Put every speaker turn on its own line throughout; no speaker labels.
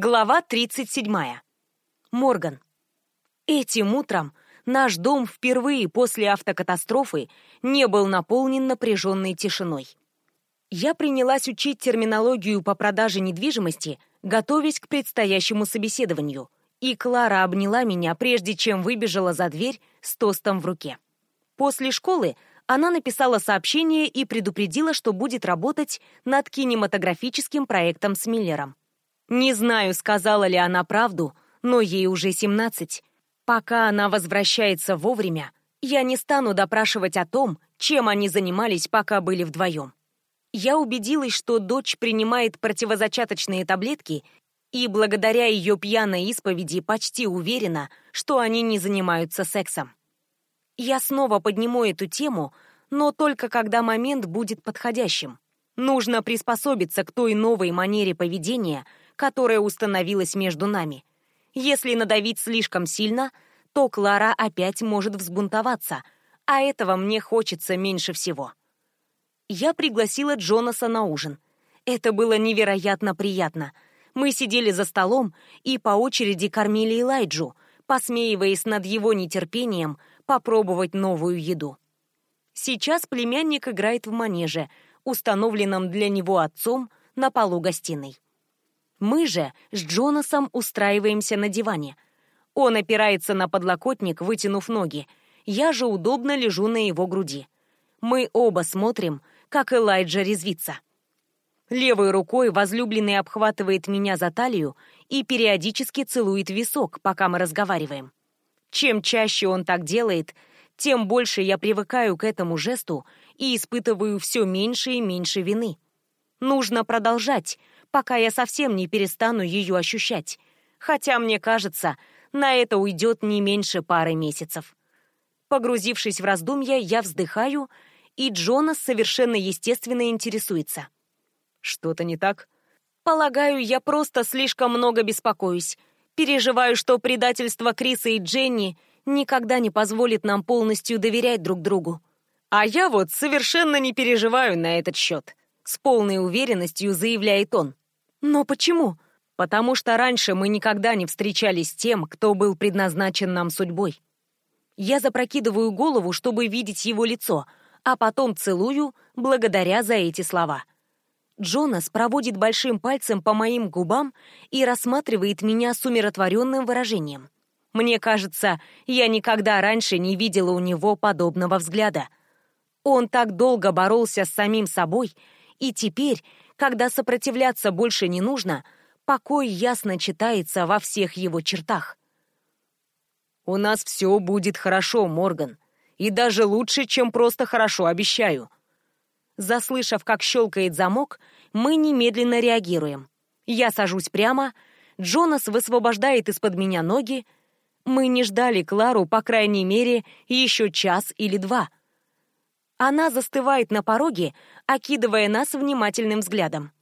Глава 37. Морган. Этим утром наш дом впервые после автокатастрофы не был наполнен напряженной тишиной. Я принялась учить терминологию по продаже недвижимости, готовясь к предстоящему собеседованию, и Клара обняла меня, прежде чем выбежала за дверь с тостом в руке. После школы она написала сообщение и предупредила, что будет работать над кинематографическим проектом с Миллером. Не знаю, сказала ли она правду, но ей уже 17. Пока она возвращается вовремя, я не стану допрашивать о том, чем они занимались, пока были вдвоем. Я убедилась, что дочь принимает противозачаточные таблетки и благодаря ее пьяной исповеди почти уверена, что они не занимаются сексом. Я снова подниму эту тему, но только когда момент будет подходящим. Нужно приспособиться к той новой манере поведения, которая установилась между нами. Если надавить слишком сильно, то Клара опять может взбунтоваться, а этого мне хочется меньше всего. Я пригласила Джонаса на ужин. Это было невероятно приятно. Мы сидели за столом и по очереди кормили Элайджу, посмеиваясь над его нетерпением попробовать новую еду. Сейчас племянник играет в манеже, установленном для него отцом на полу гостиной. Мы же с Джонасом устраиваемся на диване. Он опирается на подлокотник, вытянув ноги. Я же удобно лежу на его груди. Мы оба смотрим, как Элайджа резвится. Левой рукой возлюбленный обхватывает меня за талию и периодически целует висок, пока мы разговариваем. Чем чаще он так делает, тем больше я привыкаю к этому жесту и испытываю все меньше и меньше вины. Нужно продолжать, пока я совсем не перестану ее ощущать. Хотя, мне кажется, на это уйдет не меньше пары месяцев. Погрузившись в раздумья, я вздыхаю, и Джонас совершенно естественно интересуется. «Что-то не так?» «Полагаю, я просто слишком много беспокоюсь. Переживаю, что предательство Криса и Дженни никогда не позволит нам полностью доверять друг другу. А я вот совершенно не переживаю на этот счет», — с полной уверенностью заявляет он. Но почему? Потому что раньше мы никогда не встречались с тем, кто был предназначен нам судьбой. Я запрокидываю голову, чтобы видеть его лицо, а потом целую, благодаря за эти слова. Джонас проводит большим пальцем по моим губам и рассматривает меня с умиротворенным выражением. Мне кажется, я никогда раньше не видела у него подобного взгляда. Он так долго боролся с самим собой, и теперь когда сопротивляться больше не нужно, покой ясно читается во всех его чертах. «У нас все будет хорошо, Морган, и даже лучше, чем просто хорошо, обещаю». Заслышав, как щелкает замок, мы немедленно реагируем. Я сажусь прямо, Джонас высвобождает из-под меня ноги. Мы не ждали Клару, по крайней мере, еще час или два — она застывает на пороге, окидывая нас внимательным взглядом.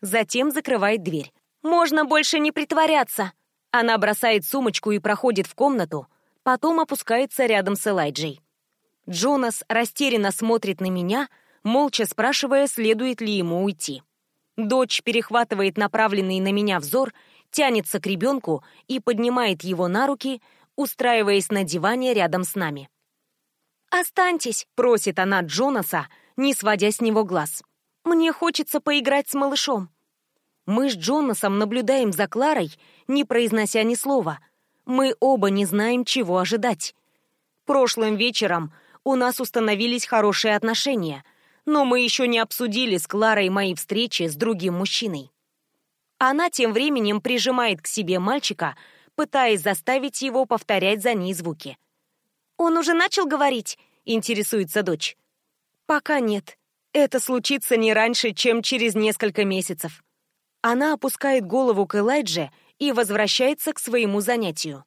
Затем закрывает дверь. «Можно больше не притворяться!» Она бросает сумочку и проходит в комнату, потом опускается рядом с Элайджей. Джонас растерянно смотрит на меня, молча спрашивая, следует ли ему уйти. Дочь перехватывает направленный на меня взор, тянется к ребенку и поднимает его на руки, устраиваясь на диване рядом с нами. «Останьтесь», — просит она Джонаса, не сводя с него глаз. «Мне хочется поиграть с малышом». Мы с Джонасом наблюдаем за Кларой, не произнося ни слова. Мы оба не знаем, чего ожидать. Прошлым вечером у нас установились хорошие отношения, но мы еще не обсудили с Кларой мои встречи с другим мужчиной. Она тем временем прижимает к себе мальчика, пытаясь заставить его повторять за ней звуки. «Он уже начал говорить?» — интересуется дочь. «Пока нет. Это случится не раньше, чем через несколько месяцев». Она опускает голову к Элайдже и возвращается к своему занятию.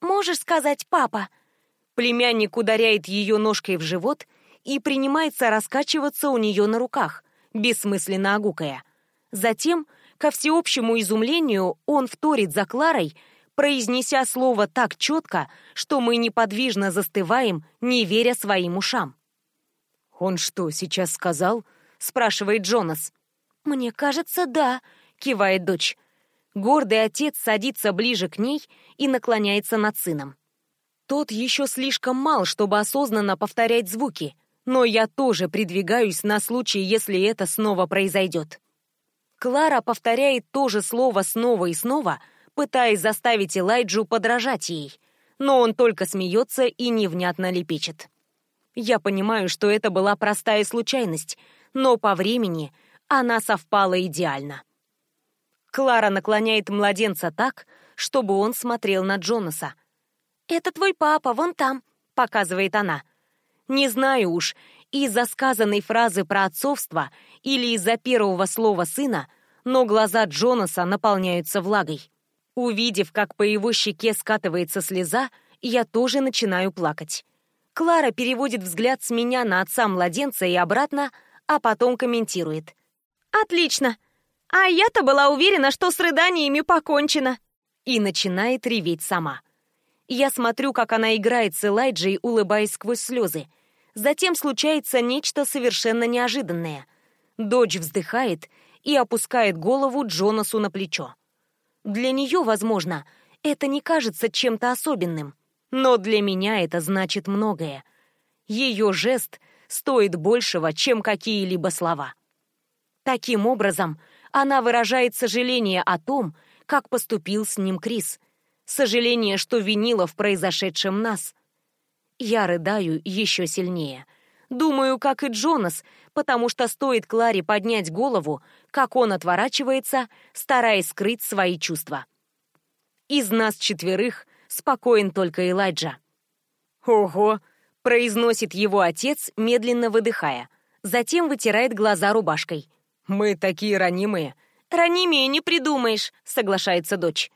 «Можешь сказать «папа»?» Племянник ударяет ее ножкой в живот и принимается раскачиваться у нее на руках, бессмысленно огукая. Затем, ко всеобщему изумлению, он вторит за Кларой, произнеся слово так четко, что мы неподвижно застываем, не веря своим ушам. «Он что, сейчас сказал?» — спрашивает Джонас. «Мне кажется, да», — кивает дочь. Гордый отец садится ближе к ней и наклоняется над сыном. Тот еще слишком мал, чтобы осознанно повторять звуки, но я тоже придвигаюсь на случай, если это снова произойдет. Клара повторяет то же слово снова и снова, пытаясь заставить Элайджу подражать ей, но он только смеется и невнятно лепечет. Я понимаю, что это была простая случайность, но по времени она совпала идеально. Клара наклоняет младенца так, чтобы он смотрел на Джонаса. «Это твой папа, вон там», — показывает она. Не знаю уж, из-за сказанной фразы про отцовство или из-за первого слова сына, но глаза Джонаса наполняются влагой. Увидев, как по его щеке скатывается слеза, я тоже начинаю плакать. Клара переводит взгляд с меня на отца младенца и обратно, а потом комментирует. «Отлично! А я-то была уверена, что с рыданиями покончено!» И начинает реветь сама. Я смотрю, как она играет с Элайджей, улыбаясь сквозь слезы. Затем случается нечто совершенно неожиданное. Дочь вздыхает и опускает голову Джонасу на плечо. Для нее, возможно, это не кажется чем-то особенным, но для меня это значит многое. Ее жест стоит большего, чем какие-либо слова. Таким образом, она выражает сожаление о том, как поступил с ним Крис. Сожаление, что винила в произошедшем нас. Я рыдаю еще сильнее. Думаю, как и Джонас, потому что стоит Кларе поднять голову, как он отворачивается, стараясь скрыть свои чувства. Из нас четверых спокоен только Элайджа. «Ого!» — произносит его отец, медленно выдыхая. Затем вытирает глаза рубашкой. «Мы такие ранимые». «Ранимее не придумаешь», — соглашается дочь.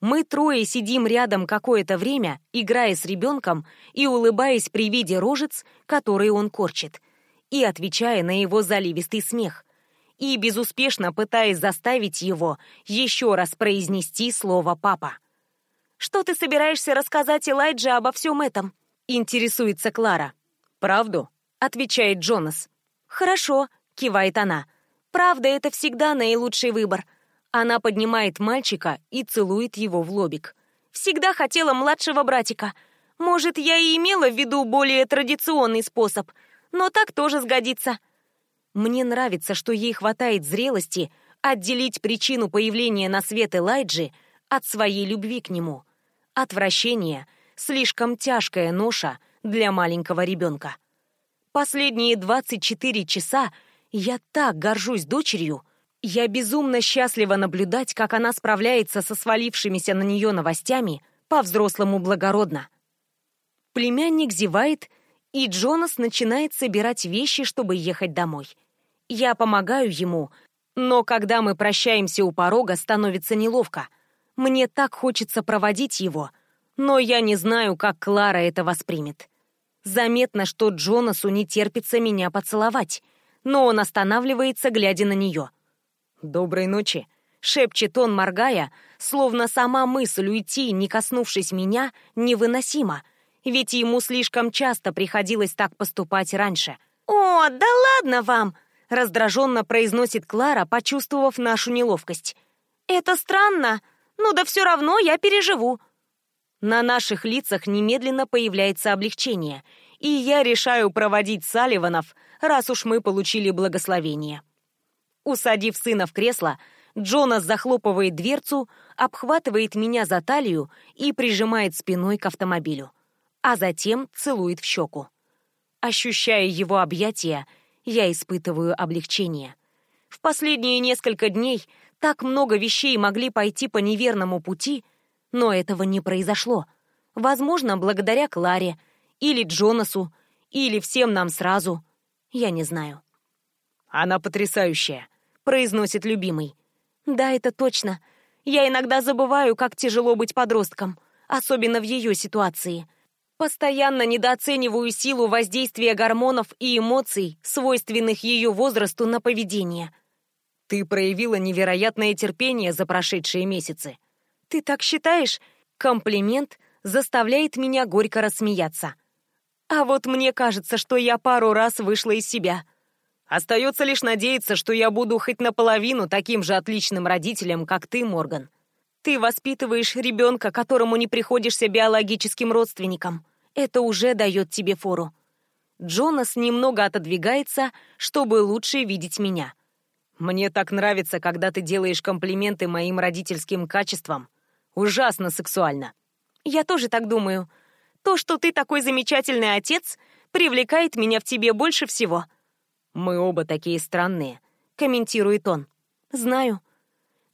Мы трое сидим рядом какое-то время, играя с ребенком и улыбаясь при виде рожец, которые он корчит, и отвечая на его заливистый смех, и безуспешно пытаясь заставить его еще раз произнести слово «папа». «Что ты собираешься рассказать Элайдже обо всем этом?» — интересуется Клара. «Правду?» — отвечает Джонас. «Хорошо», — кивает она. Правда, это всегда наилучший выбор. Она поднимает мальчика и целует его в лобик. Всегда хотела младшего братика. Может, я и имела в виду более традиционный способ, но так тоже сгодится. Мне нравится, что ей хватает зрелости отделить причину появления на свет Элайджи от своей любви к нему. Отвращение — слишком тяжкая ноша для маленького ребенка. Последние 24 часа — я так горжусь дочерью. Я безумно счастлива наблюдать, как она справляется со свалившимися на нее новостями по-взрослому благородно. Племянник зевает, и Джонас начинает собирать вещи, чтобы ехать домой. Я помогаю ему, но когда мы прощаемся у порога, становится неловко. Мне так хочется проводить его, но я не знаю, как Клара это воспримет. Заметно, что Джонасу не терпится меня поцеловать — но он останавливается, глядя на нее. «Доброй ночи», — шепчет он, моргая, словно сама мысль уйти, не коснувшись меня, невыносима, ведь ему слишком часто приходилось так поступать раньше. «О, да ладно вам!» — раздраженно произносит Клара, почувствовав нашу неловкость. «Это странно, ну да все равно я переживу». На наших лицах немедленно появляется облегчение, и я решаю проводить Салливанов раз уж мы получили благословение. Усадив сына в кресло, Джонас захлопывает дверцу, обхватывает меня за талию и прижимает спиной к автомобилю, а затем целует в щеку. Ощущая его объятия, я испытываю облегчение. В последние несколько дней так много вещей могли пойти по неверному пути, но этого не произошло. Возможно, благодаря Кларе, или Джонасу, или всем нам сразу. Я не знаю. «Она потрясающая», — произносит любимый. «Да, это точно. Я иногда забываю, как тяжело быть подростком, особенно в ее ситуации. Постоянно недооцениваю силу воздействия гормонов и эмоций, свойственных ее возрасту на поведение». «Ты проявила невероятное терпение за прошедшие месяцы». «Ты так считаешь?» Комплимент заставляет меня горько рассмеяться. А вот мне кажется, что я пару раз вышла из себя. Остается лишь надеяться, что я буду хоть наполовину таким же отличным родителем, как ты, Морган. Ты воспитываешь ребенка, которому не приходишься биологическим родственником. Это уже дает тебе фору. Джонас немного отодвигается, чтобы лучше видеть меня. Мне так нравится, когда ты делаешь комплименты моим родительским качествам. Ужасно сексуально. Я тоже так думаю. То, что ты такой замечательный отец, привлекает меня в тебе больше всего. Мы оба такие странные, комментирует он. Знаю.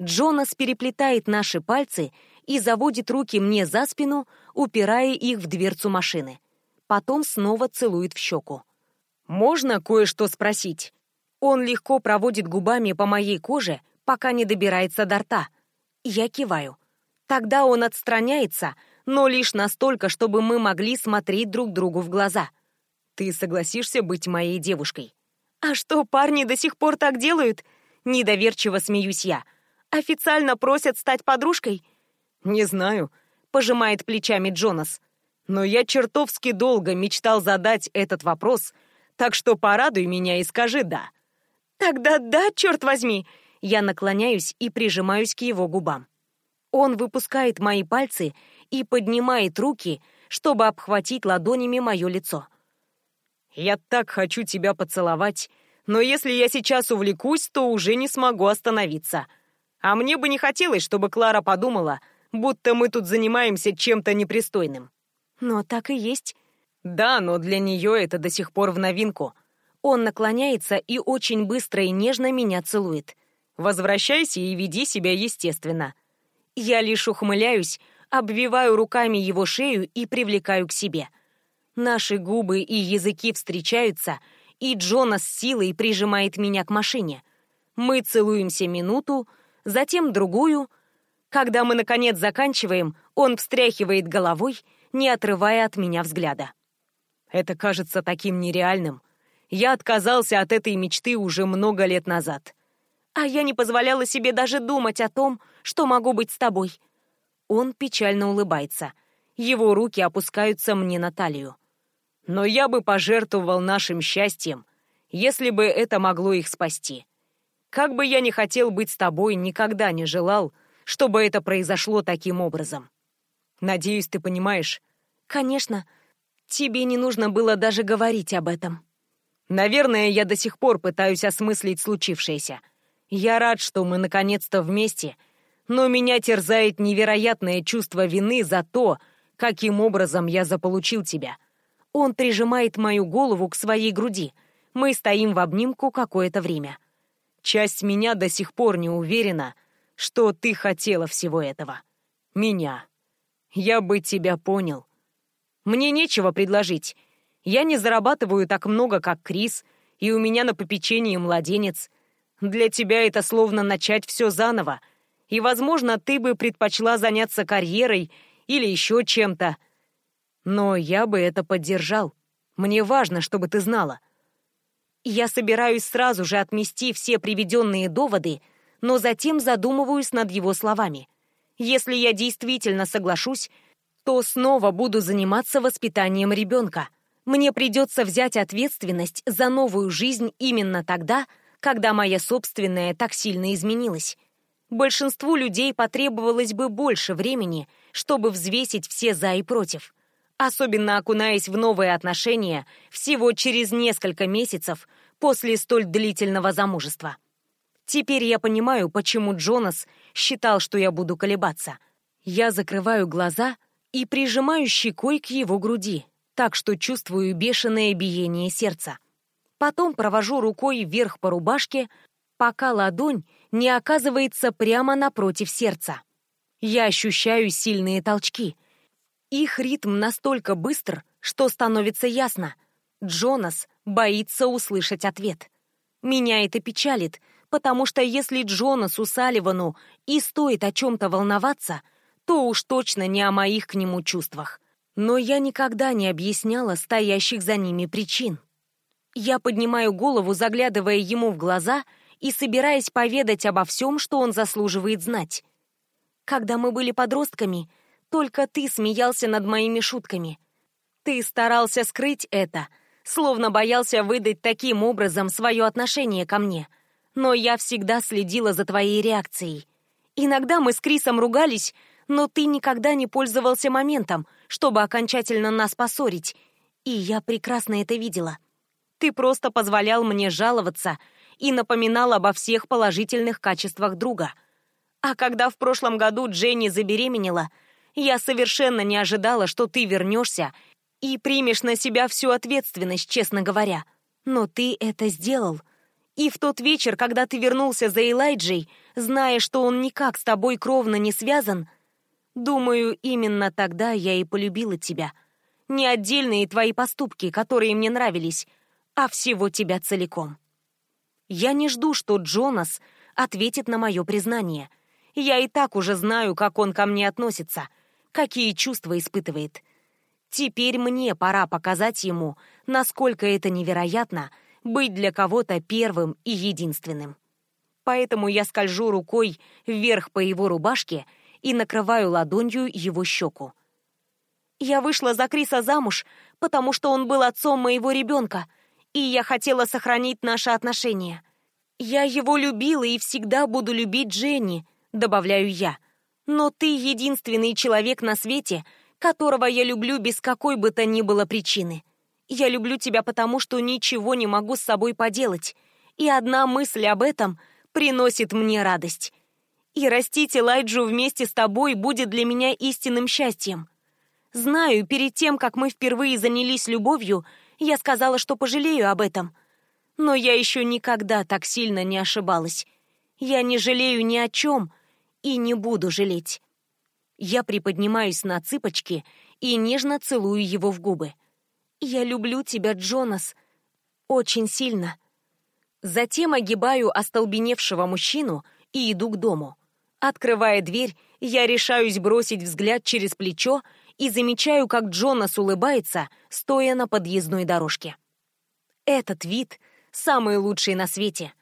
Джонас переплетает наши пальцы и заводит руки мне за спину, упирая их в дверцу машины. Потом снова целует в щеку. «Можно кое-что спросить?» Он легко проводит губами по моей коже, пока не добирается до рта. Я киваю. Тогда он отстраняется, но лишь настолько, чтобы мы могли смотреть друг другу в глаза. «Ты согласишься быть моей девушкой?» «А что, парни до сих пор так делают?» Недоверчиво смеюсь я. «Официально просят стать подружкой?» «Не знаю», — пожимает плечами Джонас. «Но я чертовски долго мечтал задать этот вопрос, так что порадуй меня и скажи «да». «Тогда да, черт возьми!» Я наклоняюсь и прижимаюсь к его губам. Он выпускает мои пальцы и поднимает руки, чтобы обхватить ладонями мое лицо. «Я так хочу тебя поцеловать, но если я сейчас увлекусь, то уже не смогу остановиться. А мне бы не хотелось, чтобы Клара подумала, будто мы тут занимаемся чем-то непристойным». «Но так и есть». «Да, но для нее это до сих пор в новинку. Он наклоняется и очень быстро и нежно меня целует. «Возвращайся и веди себя естественно». Я лишь ухмыляюсь, обвиваю руками его шею и привлекаю к себе. Наши губы и языки встречаются, и Джона с силой прижимает меня к машине. Мы целуемся минуту, затем другую. Когда мы, наконец, заканчиваем, он встряхивает головой, не отрывая от меня взгляда. Это кажется таким нереальным — я отказался от этой мечты уже много лет назад. А я не позволяла себе даже думать о том, что могу быть с тобой. Он печально улыбается. Его руки опускаются мне на талию. Но я бы пожертвовал нашим счастьем, если бы это могло их спасти. Как бы я ни хотел быть с тобой, никогда не желал, чтобы это произошло таким образом. Надеюсь, ты понимаешь? Конечно. Тебе не нужно было даже говорить об этом. Наверное, я до сих пор пытаюсь осмыслить случившееся. Я рад, что мы наконец-то вместе, но меня терзает невероятное чувство вины за то, каким образом я заполучил тебя. Он прижимает мою голову к своей груди. Мы стоим в обнимку какое-то время. Часть меня до сих пор не уверена, что ты хотела всего этого. Меня. Я бы тебя понял. Мне нечего предложить, я не зарабатываю так много, как Крис, и у меня на попечении младенец. Для тебя это словно начать все заново. И, возможно, ты бы предпочла заняться карьерой или еще чем-то. Но я бы это поддержал. Мне важно, чтобы ты знала. Я собираюсь сразу же отмести все приведенные доводы, но затем задумываюсь над его словами. Если я действительно соглашусь, то снова буду заниматься воспитанием ребенка — мне придется взять ответственность за новую жизнь именно тогда, когда моя собственная так сильно изменилась. Большинству людей потребовалось бы больше времени, чтобы взвесить все «за» и «против», особенно окунаясь в новые отношения всего через несколько месяцев после столь длительного замужества. Теперь я понимаю, почему Джонас считал, что я буду колебаться. Я закрываю глаза и прижимаю щекой к его груди, так что чувствую бешеное биение сердца. Потом провожу рукой вверх по рубашке, пока ладонь не оказывается прямо напротив сердца. Я ощущаю сильные толчки. Их ритм настолько быстр, что становится ясно. Джонас боится услышать ответ. Меня это печалит, потому что если Джонасу Салливану и стоит о чем-то волноваться, то уж точно не о моих к нему чувствах но я никогда не объясняла стоящих за ними причин. Я поднимаю голову, заглядывая ему в глаза и собираясь поведать обо всем, что он заслуживает знать. Когда мы были подростками, только ты смеялся над моими шутками. Ты старался скрыть это, словно боялся выдать таким образом свое отношение ко мне. Но я всегда следила за твоей реакцией. Иногда мы с Крисом ругались, но ты никогда не пользовался моментом, чтобы окончательно нас поссорить, и я прекрасно это видела. Ты просто позволял мне жаловаться и напоминал обо всех положительных качествах друга. А когда в прошлом году Дженни забеременела, я совершенно не ожидала, что ты вернешься и примешь на себя всю ответственность, честно говоря. Но ты это сделал. И в тот вечер, когда ты вернулся за Элайджей, зная, что он никак с тобой кровно не связан, думаю, именно тогда я и полюбила тебя. Не отдельные твои поступки, которые мне нравились, а всего тебя целиком. Я не жду, что Джонас ответит на мое признание. Я и так уже знаю, как он ко мне относится, какие чувства испытывает. Теперь мне пора показать ему, насколько это невероятно быть для кого-то первым и единственным. Поэтому я скольжу рукой вверх по его рубашке и накрываю ладонью его щеку. Я вышла за Криса замуж, потому что он был отцом моего ребенка, и я хотела сохранить наши отношения. Я его любила и всегда буду любить Дженни, добавляю я. Но ты единственный человек на свете — которого я люблю без какой бы то ни было причины. Я люблю тебя потому, что ничего не могу с собой поделать, и одна мысль об этом приносит мне радость. И растить Элайджу вместе с тобой будет для меня истинным счастьем. Знаю, перед тем, как мы впервые занялись любовью, я сказала, что пожалею об этом. Но я еще никогда так сильно не ошибалась. Я не жалею ни о чем и не буду жалеть. Я приподнимаюсь на цыпочки и нежно целую его в губы. «Я люблю тебя, Джонас. Очень сильно». Затем огибаю остолбеневшего мужчину и иду к дому. Открывая дверь, я решаюсь бросить взгляд через плечо и замечаю, как Джонас улыбается, стоя на подъездной дорожке. Этот вид самый лучший на свете.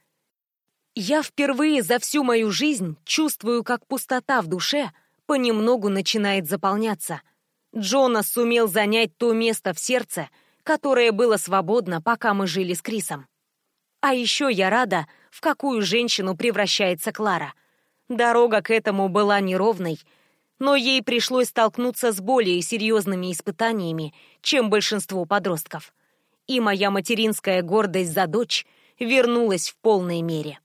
Я впервые за всю мою жизнь чувствую, как пустота в душе понемногу начинает заполняться. Джонас сумел занять то место в сердце, которое было свободно, пока мы жили с Крисом. А еще я рада, в какую женщину превращается Клара. Дорога к этому была неровной, но ей пришлось столкнуться с более серьезными испытаниями, чем большинство подростков. И моя материнская гордость за дочь вернулась в полной мере.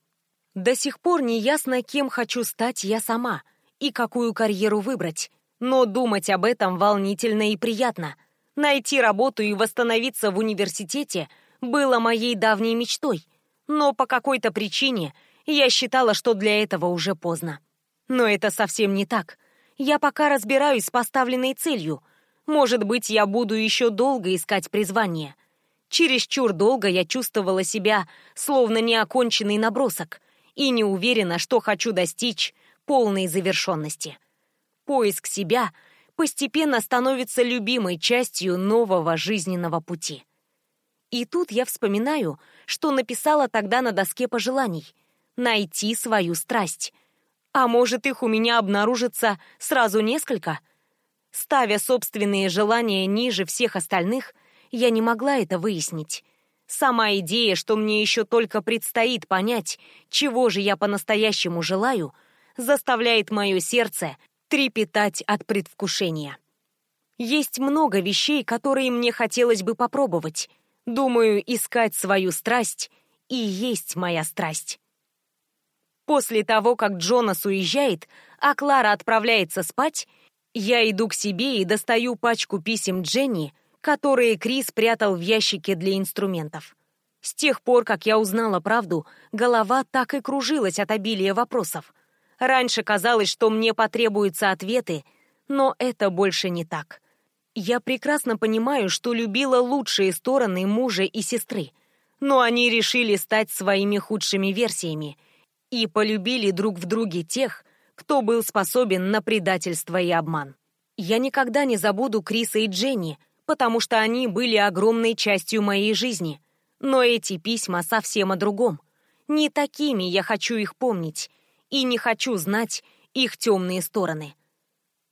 До сих пор не ясно, кем хочу стать я сама — и какую карьеру выбрать. Но думать об этом волнительно и приятно. Найти работу и восстановиться в университете было моей давней мечтой. Но по какой-то причине я считала, что для этого уже поздно. Но это совсем не так. Я пока разбираюсь с поставленной целью. Может быть, я буду еще долго искать призвание. Чересчур долго я чувствовала себя словно неоконченный набросок и не уверена, что хочу достичь полной завершенности. Поиск себя постепенно становится любимой частью нового жизненного пути. И тут я вспоминаю, что написала тогда на доске пожеланий — найти свою страсть. А может, их у меня обнаружится сразу несколько? Ставя собственные желания ниже всех остальных, я не могла это выяснить. Сама идея, что мне еще только предстоит понять, чего же я по-настоящему желаю — заставляет мое сердце трепетать от предвкушения. Есть много вещей, которые мне хотелось бы попробовать. Думаю, искать свою страсть и есть моя страсть. После того, как Джонас уезжает, а Клара отправляется спать, я иду к себе и достаю пачку писем Дженни, которые Крис прятал в ящике для инструментов. С тех пор, как я узнала правду, голова так и кружилась от обилия вопросов — Раньше казалось, что мне потребуются ответы, но это больше не так. Я прекрасно понимаю, что любила лучшие стороны мужа и сестры, но они решили стать своими худшими версиями и полюбили друг в друге тех, кто был способен на предательство и обман. Я никогда не забуду Криса и Дженни, потому что они были огромной частью моей жизни. Но эти письма совсем о другом. Не такими я хочу их помнить, и не хочу знать их темные стороны.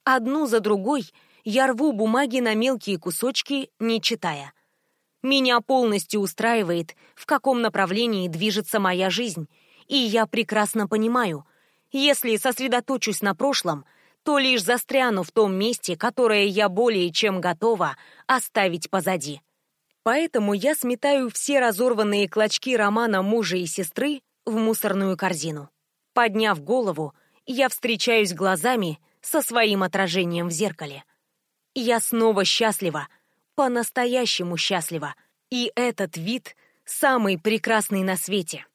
Одну за другой я рву бумаги на мелкие кусочки, не читая. Меня полностью устраивает, в каком направлении движется моя жизнь, и я прекрасно понимаю, если сосредоточусь на прошлом, то лишь застряну в том месте, которое я более чем готова оставить позади. Поэтому я сметаю все разорванные клочки романа мужа и сестры в мусорную корзину. Подняв голову, я встречаюсь глазами со своим отражением в зеркале. Я снова счастлива, по-настоящему счастлива, и этот вид самый прекрасный на свете.